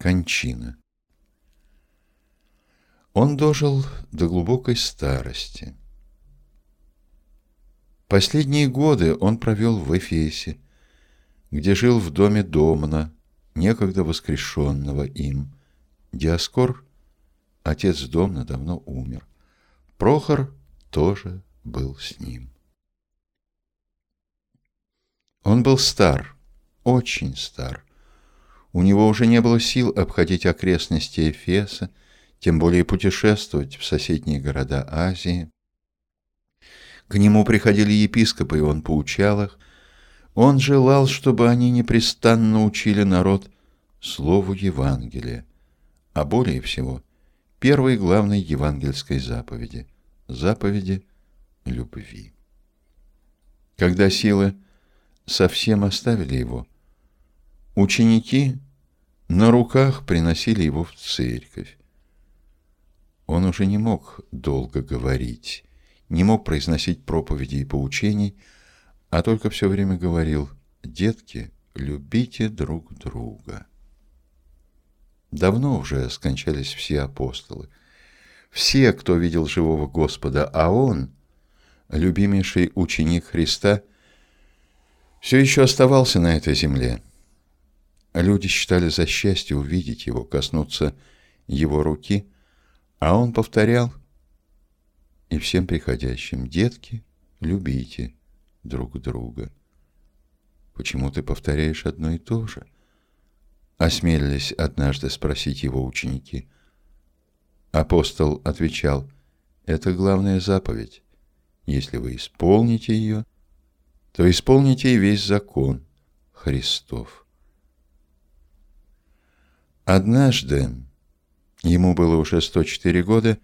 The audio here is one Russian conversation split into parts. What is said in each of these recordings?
Кончина. Он дожил до глубокой старости. Последние годы он провел в Эфесе, где жил в доме Домна, некогда воскрешенного им. Диаскор, отец Домна, давно умер. Прохор тоже был с ним. Он был стар, очень стар. У него уже не было сил обходить окрестности Эфеса, тем более путешествовать в соседние города Азии. К нему приходили епископы, и он поучал их. Он желал, чтобы они непрестанно учили народ слову Евангелия, а более всего первой главной евангельской заповеди – заповеди любви. Когда силы совсем оставили его, ученики на руках приносили его в церковь. Он уже не мог долго говорить, не мог произносить проповеди и поучений, а только все время говорил «Детки, любите друг друга». Давно уже скончались все апостолы, все, кто видел живого Господа, а он, любимейший ученик Христа, все еще оставался на этой земле. Люди считали за счастье увидеть его, коснуться его руки, а он повторял и всем приходящим, «Детки, любите друг друга». «Почему ты повторяешь одно и то же?» Осмелились однажды спросить его ученики. Апостол отвечал, «Это главная заповедь. Если вы исполните ее, то исполните и весь закон Христов». Однажды, ему было уже 104 года,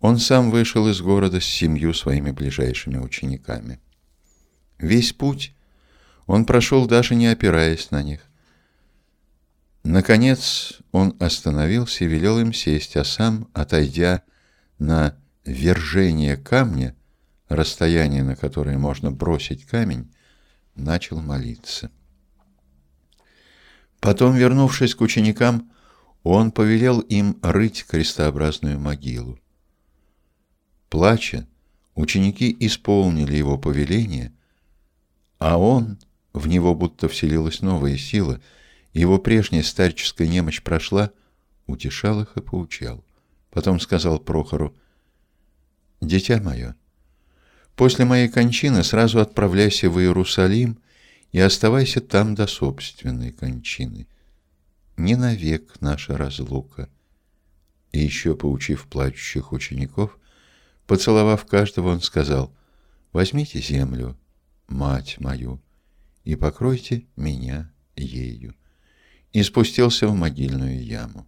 он сам вышел из города с семью своими ближайшими учениками. Весь путь он прошел, даже не опираясь на них. Наконец он остановился и велел им сесть, а сам, отойдя на вержение камня, расстояние, на которое можно бросить камень, начал молиться. Потом, вернувшись к ученикам, он повелел им рыть крестообразную могилу. Плача, ученики исполнили его повеление, а он, в него будто вселилась новая сила, его прежняя старческая немощь прошла, утешал их и поучал. Потом сказал Прохору, «Дитя мое, после моей кончины сразу отправляйся в Иерусалим и оставайся там до собственной кончины. Не навек наша разлука. И еще, поучив плачущих учеников, поцеловав каждого, он сказал, «Возьмите землю, мать мою, и покройте меня ею». И спустился в могильную яму.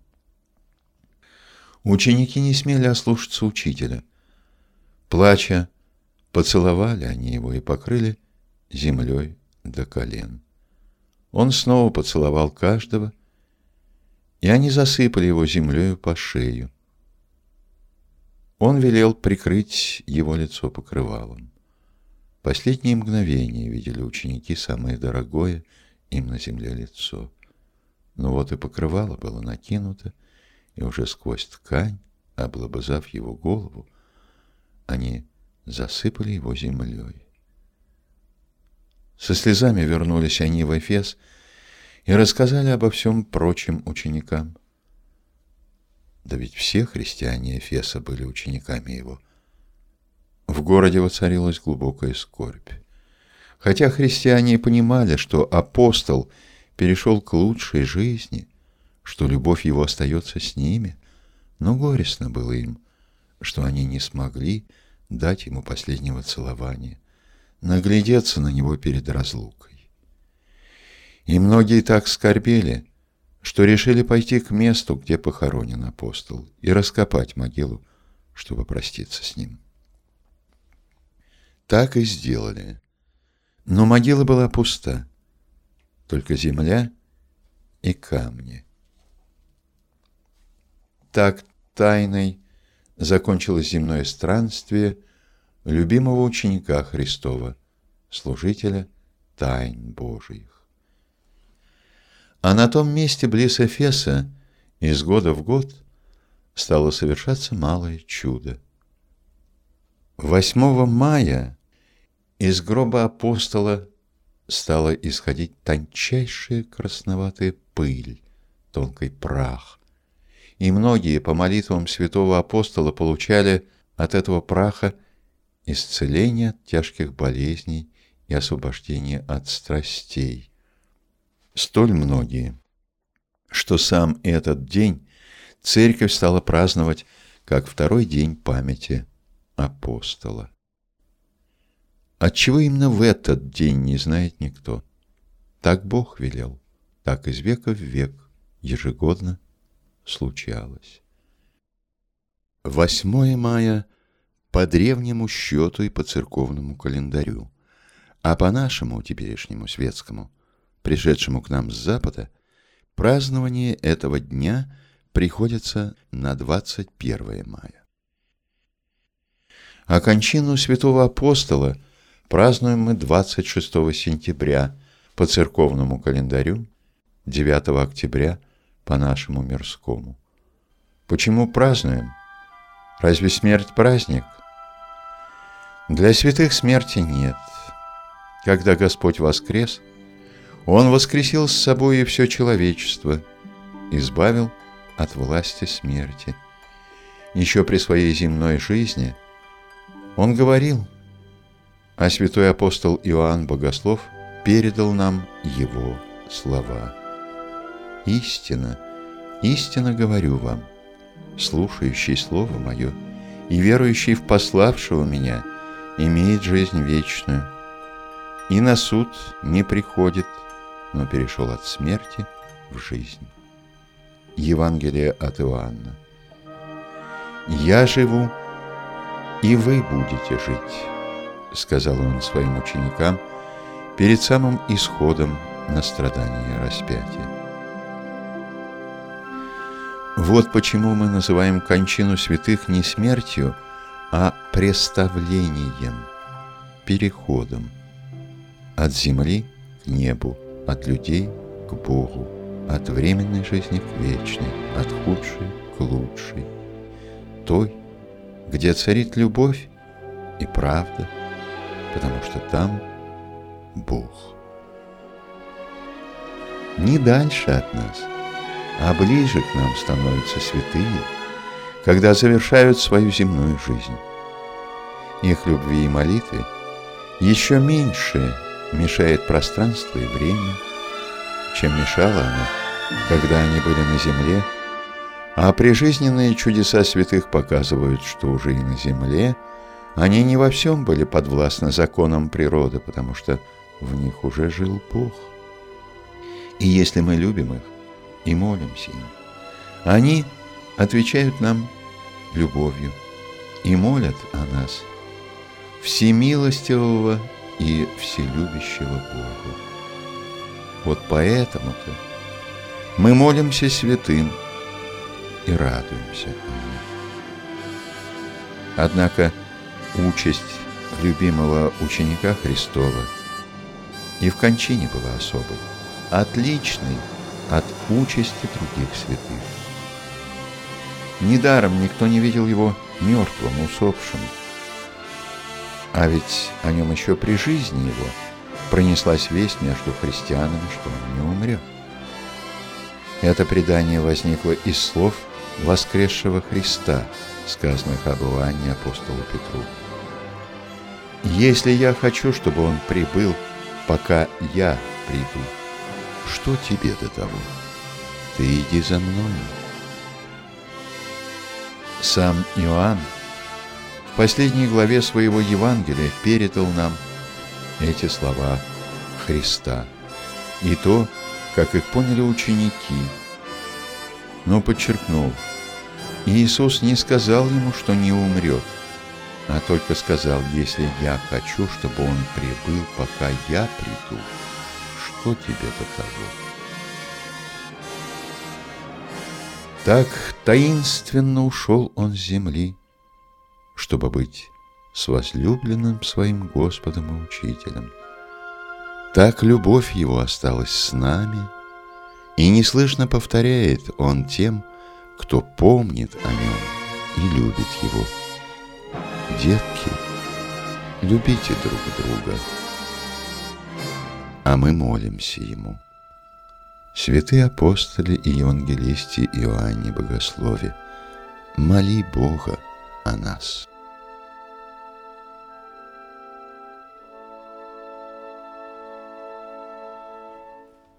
Ученики не смели ослушаться учителя. Плача, поцеловали они его и покрыли землей до колен. Он снова поцеловал каждого, и они засыпали его землею по шею. Он велел прикрыть его лицо покрывалом. Последние мгновения видели ученики самое дорогое им на земле лицо. Но вот и покрывало было накинуто, и уже сквозь ткань, облобызав его голову, они засыпали его землей. Со слезами вернулись они в Эфес и рассказали обо всем прочим ученикам. Да ведь все христиане Эфеса были учениками его. В городе воцарилась глубокая скорбь. Хотя христиане и понимали, что апостол перешел к лучшей жизни, что любовь его остается с ними, но горестно было им, что они не смогли дать ему последнего целования наглядеться на него перед разлукой. И многие так скорбели, что решили пойти к месту, где похоронен апостол, и раскопать могилу, чтобы проститься с ним. Так и сделали. Но могила была пуста, только земля и камни. Так тайной закончилось земное странствие любимого ученика Христова, служителя тайн Божиих. А на том месте близ Эфеса Из года в год стало совершаться малое чудо. 8 мая из гроба апостола стала исходить тончайшая красноватая пыль, тонкий прах. И многие по молитвам святого апостола получали от этого праха исцеление от тяжких болезней и освобождение от страстей. Столь многие, что сам этот день церковь стала праздновать как второй день памяти апостола. Отчего именно в этот день не знает никто. Так Бог велел, так из века в век ежегодно случалось. 8 мая по древнему счету и по церковному календарю, а по нашему теперешнему светскому, пришедшему к нам с запада, празднование этого дня приходится на 21 мая. А святого апостола празднуем мы 26 сентября по церковному календарю, 9 октября по нашему мирскому. Почему празднуем? Разве смерть праздник? Для святых смерти нет. Когда Господь воскрес, Он воскресил с собой и все человечество, избавил от власти смерти. Еще при своей земной жизни Он говорил, а святой апостол Иоанн Богослов передал нам его слова. «Истина, истинно говорю вам, слушающий Слово Мое и верующий в пославшего Меня – имеет жизнь вечную, и на суд не приходит, но перешел от смерти в жизнь. Евангелие от Иоанна. «Я живу, и вы будете жить», — сказал он своим ученикам перед самым исходом на страдания распятия. Вот почему мы называем кончину святых не смертью, а преставлением, переходом от земли к небу, от людей к Богу, от временной жизни к вечной, от худшей к лучшей, той, где царит любовь и правда, потому что там Бог. Не дальше от нас, а ближе к нам становятся святые – когда завершают свою земную жизнь. Их любви и молитвы еще меньше мешает пространство и время, чем мешало оно, когда они были на земле, а прижизненные чудеса святых показывают, что уже и на земле они не во всем были подвластны законам природы, потому что в них уже жил Бог. И если мы любим их и молимся им, они отвечают нам любовью и молят о нас всемилостивого и вселюбящего Бога. Вот поэтому-то мы молимся святым и радуемся им. Однако участь любимого ученика Христова и в кончине была особой, отличной от участи других святых. Недаром никто не видел его мертвым, усопшим. А ведь о нем еще при жизни его пронеслась весть между христианами, что он не умрет. Это предание возникло из слов воскресшего Христа, сказанных об Иоанне апостолу Петру. «Если я хочу, чтобы он прибыл, пока я приду, что тебе до того? Ты иди за мною». Сам Иоанн в последней главе своего Евангелия передал нам эти слова Христа и то, как их поняли ученики, но подчеркнул, Иисус не сказал ему, что не умрет, а только сказал, если я хочу, чтобы он прибыл, пока я приду, что тебе до того? Так таинственно ушел он с земли, чтобы быть с возлюбленным своим Господом и Учителем. Так любовь его осталась с нами, и неслышно повторяет он тем, кто помнит о нем и любит его. Детки, любите друг друга, а мы молимся ему. Святые апостоли и евангелисты Иоанне Богослове, моли Бога о нас.